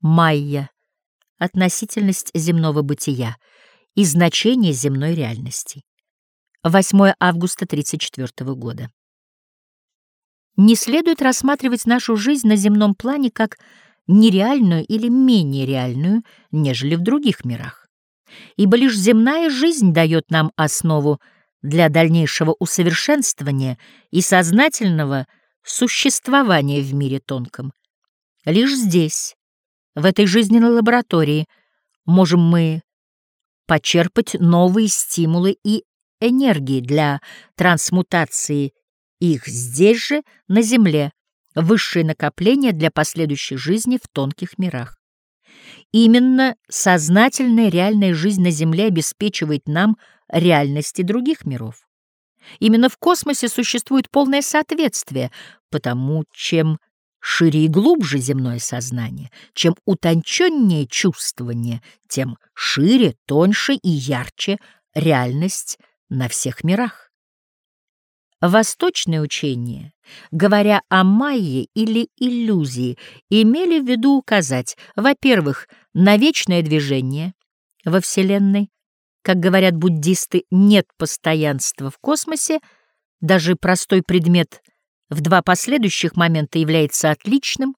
Майя. Относительность земного бытия и значение земной реальности. 8 августа 34 года. Не следует рассматривать нашу жизнь на земном плане как нереальную или менее реальную, нежели в других мирах. Ибо лишь земная жизнь дает нам основу для дальнейшего усовершенствования и сознательного существования в мире тонком. Лишь здесь, в этой жизненной лаборатории, можем мы почерпать новые стимулы и энергии для трансмутации их здесь же, на Земле, высшее накопление для последующей жизни в тонких мирах. Именно сознательная реальная жизнь на Земле обеспечивает нам реальности других миров. Именно в космосе существует полное соответствие, потому чем шире и глубже земное сознание, чем утонченнее чувствование, тем шире, тоньше и ярче реальность на всех мирах. Восточные учения, говоря о майе или иллюзии, имели в виду указать, во-первых, на вечное движение во Вселенной, как говорят буддисты, нет постоянства в космосе, даже простой предмет в два последующих момента является отличным,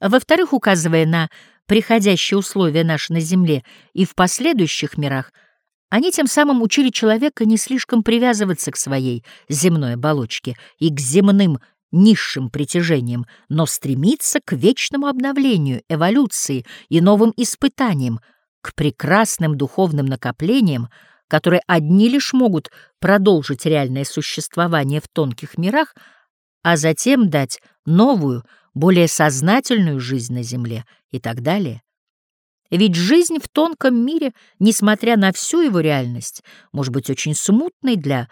во-вторых, указывая на приходящие условия наши на Земле и в последующих мирах — они тем самым учили человека не слишком привязываться к своей земной оболочке и к земным низшим притяжениям, но стремиться к вечному обновлению, эволюции и новым испытаниям, к прекрасным духовным накоплениям, которые одни лишь могут продолжить реальное существование в тонких мирах, а затем дать новую, более сознательную жизнь на Земле и так далее. Ведь жизнь в тонком мире, несмотря на всю его реальность, может быть очень смутной для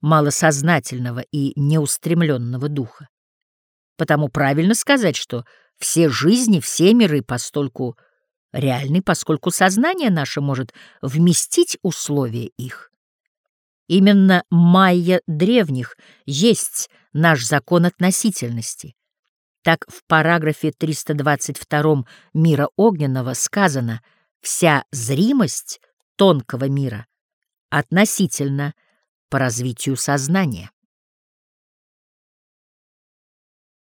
малосознательного и неустремленного духа. Потому правильно сказать, что все жизни, все миры постольку реальны, поскольку сознание наше может вместить условия их. Именно майя древних есть наш закон относительности, так в параграфе 322 «Мира огненного» сказано «Вся зримость тонкого мира относительно по развитию сознания».